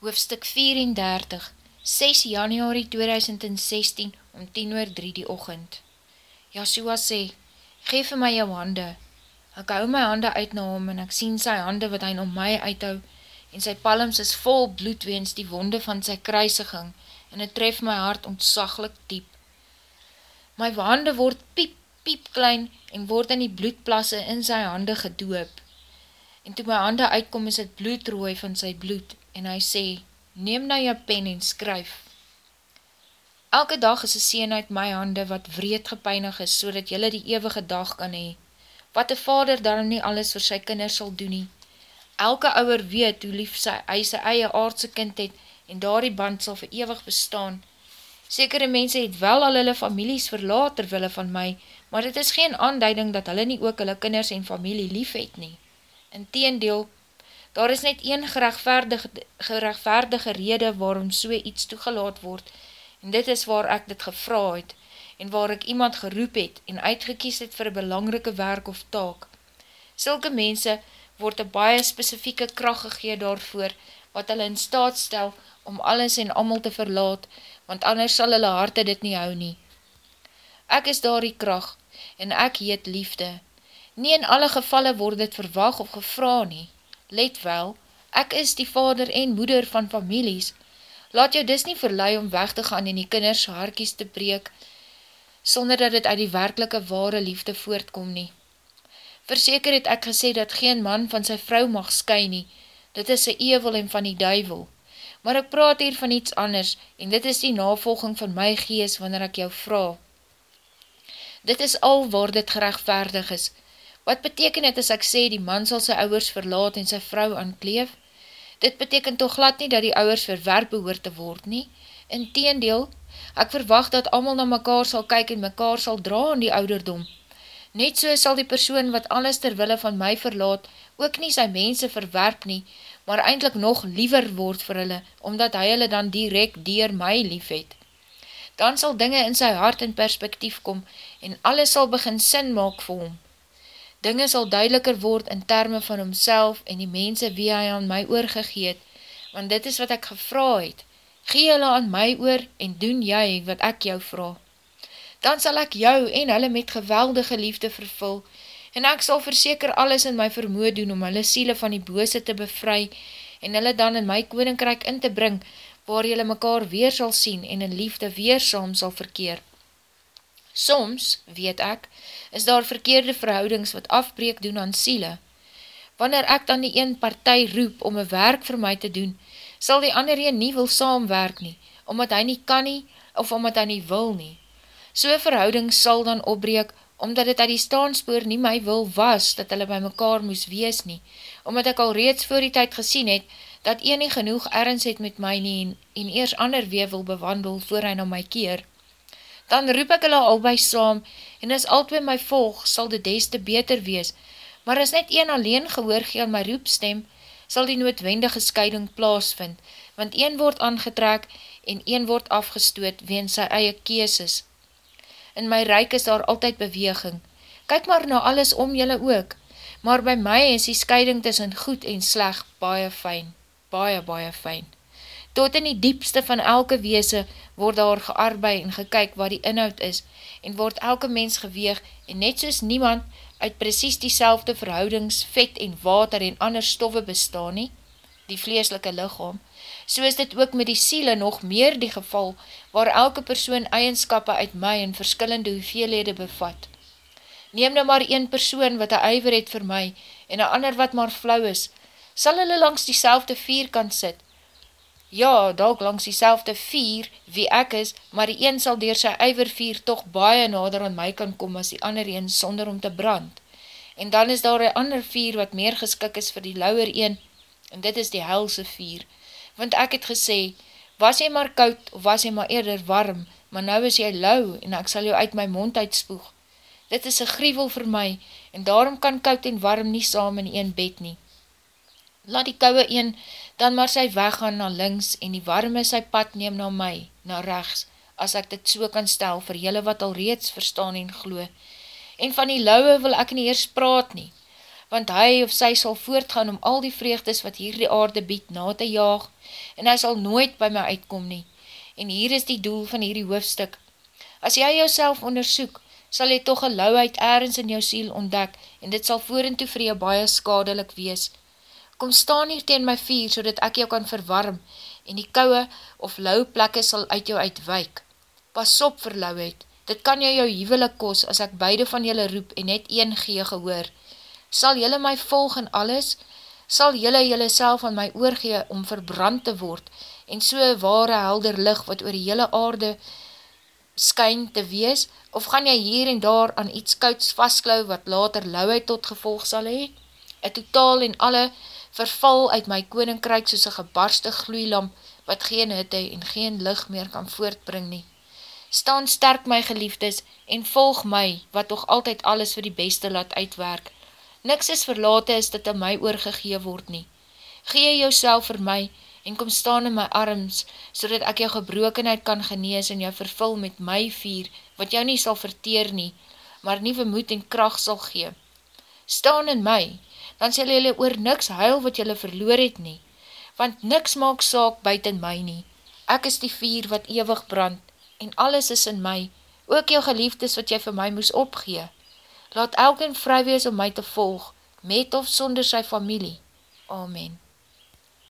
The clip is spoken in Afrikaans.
hoofstuk 34, 6 januari 2016, om 10 oor 3 die ochend. Joshua sê, geef my jou hande. Ek hou my hande uit na hom en ek sien sy hande wat hy na my uithou en sy palms is vol bloed weens die wonde van sy kruisiging en het tref my hart ontsaglik diep. My hande word piep, piep klein en word in die bloedplasse in sy hande gedoop. En toe my hande uitkom is het bloedrooi van sy bloed en hy sê, neem nou jou pen en skryf. Elke dag is een sien uit my hande wat wreed gepeinig is, so dat jylle die eeuwige dag kan hee. Wat die vader daarom nie alles vir sy kinders sal doen nie. Elke ouwer weet hoe lief sy, hy sy eie aardse kind het, en daar die band sal vir eeuwig bestaan. Sekere mense het wel al hulle families verlaat terwille van my, maar dit is geen aanduiding dat hulle nie ook hulle kinders en familie lief het nie. In teendeel, Daar is net een gerechtvaardige, gerechtvaardige rede waarom so iets toegelaat word, en dit is waar ek dit gevra het, en waar ek iemand geroep het en uitgekies het vir een belangrike werk of taak. Sulke mense word een baie specifieke kracht gegeen daarvoor, wat hulle in staat stel om alles en amal te verlaat, want anders sal hulle harte dit nie hou nie. Ek is daar die kracht, en ek heet liefde. Nie in alle gevalle word dit verwag of gevra nie. Let wel, ek is die vader en moeder van families. Laat jou dus nie verlei om weg te gaan en die kinders haarkies te breek, sonder dat het uit die werkelike ware liefde voortkom nie. Verseker het ek gesê dat geen man van sy vrou mag sky nie, dit is sy evel en van die duivel. Maar ek praat hier van iets anders, en dit is die navolging van my gees wanneer ek jou vraag. Dit is al waar dit gerechtvaardig is, Wat beteken het as ek sê die man sal sy ouwers verlaat en sy vrou aankleef? Dit beteken toch glad nie dat die ouwers verwerp behoor te word nie. In teendeel, ek verwacht dat amal na mekaar sal kyk en mekaar sal dra in die ouderdom. Net so sal die persoon wat alles terwille van my verlaat, ook nie sy mense verwerp nie, maar eindelijk nog liever word vir hulle, omdat hy hulle dan direct dier my lief het. Dan sal dinge in sy hart in perspektief kom, en alles sal begin sin maak vir hom dinge sal duideliker word in termen van homself en die mense wie hy aan my oorgegeet, want dit is wat ek gevra het. Gee hulle aan my oor en doen jy wat ek jou vraag. Dan sal ek jou en hulle met geweldige liefde vervul, en ek sal verseker alles in my vermoed doen om hulle siele van die bose te bevry, en hulle dan in my koninkryk in te bring, waar julle mekaar weer sal sien en in liefde weer saam sal verkeer. Soms, weet ek, is daar verkeerde verhoudings wat afbreek doen aan siele. Wanneer ek dan die een partij roep om een werk vir my te doen, sal die ander een nie wil saamwerk nie, omdat hy nie kan nie, of omdat hy nie wil nie. So'n verhouding sal dan opbreek, omdat het uit die staanspoor nie my wil was, dat hulle by mekaar moes wees nie, omdat ek al reeds voor die tyd gesien het, dat een nie genoeg ergens het met my nie, en, en eers ander weer wil bewandel, voor hy na my keer dan roep ek hulle albei saam, en as albei my volg, sal dit des te beter wees, maar as net een alleen gehoor gee aan my roepstem, sal die noodwendige scheiding plaasvind, want een word aangetrek, en een word afgestoot, ween sy eie keeses. In my reik is daar altyd beweging, kyk maar na alles om julle ook, maar by my is die scheiding tussen goed en sleg baie fijn, baie, baie fijn. Tot in die diepste van elke weese word daar gearbeid en gekyk wat die inhoud is en word elke mens geweeg en net soos niemand uit precies die selfde verhoudings, vet en water en ander stoffe bestaan nie, die vleeslike lichaam, so is dit ook met die siele nog meer die geval waar elke persoon eigenskappe uit my in verskillende hoeveelhede bevat. Neem nou maar een persoon wat een uiver het vir my en een ander wat maar flauw is, sal hulle langs die selfde vierkant sit, Ja, dalk langs die selfde vier, wie ek is, maar die een sal dier sy eiver vier toch baie nader aan my kan kom as die ander een sonder om te brand. En dan is daar een ander vier wat meer geskik is vir die lauwer een, en dit is die helse vier. Want ek het gesê, was jy maar koud of was jy maar eerder warm, maar nou is jy lauw en ek sal jou uit my mond uitspoeg. Dit is een grievel vir my, en daarom kan koud en warm nie saam in een bed nie. Laat die kouwe een dan maar sy weggaan na links en die warme sy pad neem na my, na rechts, as ek dit so kan stel vir jylle wat al reeds verstaan en glo. En van die lauwe wil ek nie eers praat nie, want hy of sy sal voortgaan om al die vreugdes wat hier die aarde bied na te jaag, en hy sal nooit by my uitkom nie. En hier is die doel van hierdie hoofstuk. As jy jouself ondersoek, sal jy toch een lauwheid ergens in jou siel ontdek, en dit sal voor en toe vir jou baie skadelik wees. Kom staan hier teen my vier, so dat ek jou kan verwarm, en die kouwe of lauw plekke sal uit jou uitwijk. Pas op vir lauwheid, dit kan jou jou hevelik kos, as ek beide van julle roep en net een gee gehoor, sal jylle my volg in alles, sal jylle jylle self aan my oorgee om verbrand te word, en so ware helder lig wat oor die jylle aarde skyn te wees, of gaan jy hier en daar aan iets kouds vastklauw wat later lauwheid tot gevolg sal hee? Een totaal en alle verval uit my koninkryk soos een gebarste gloeilamp wat geen hitte en geen licht meer kan voortbring nie. Staan sterk my geliefdes en volg my wat toch altyd alles vir die beste laat uitwerk, Niks is verlate is dit aan my oorgegee word nie. Gee jou vir my en kom staan in my arms, so dat ek jou gebrokenheid kan genees en jou vervul met my vier, wat jou nie sal verteer nie, maar nie vermoed en kracht sal gee. Staan in my, dan sal jylle oor niks huil wat jylle verloor het nie, want niks maak saak buiten my nie. Ek is die vier wat ewig brand, en alles is in my, ook jou geliefdes wat jy vir my moes opgee. Laat elkeen vry wees om my te volg, met of sonder sy familie. Amen.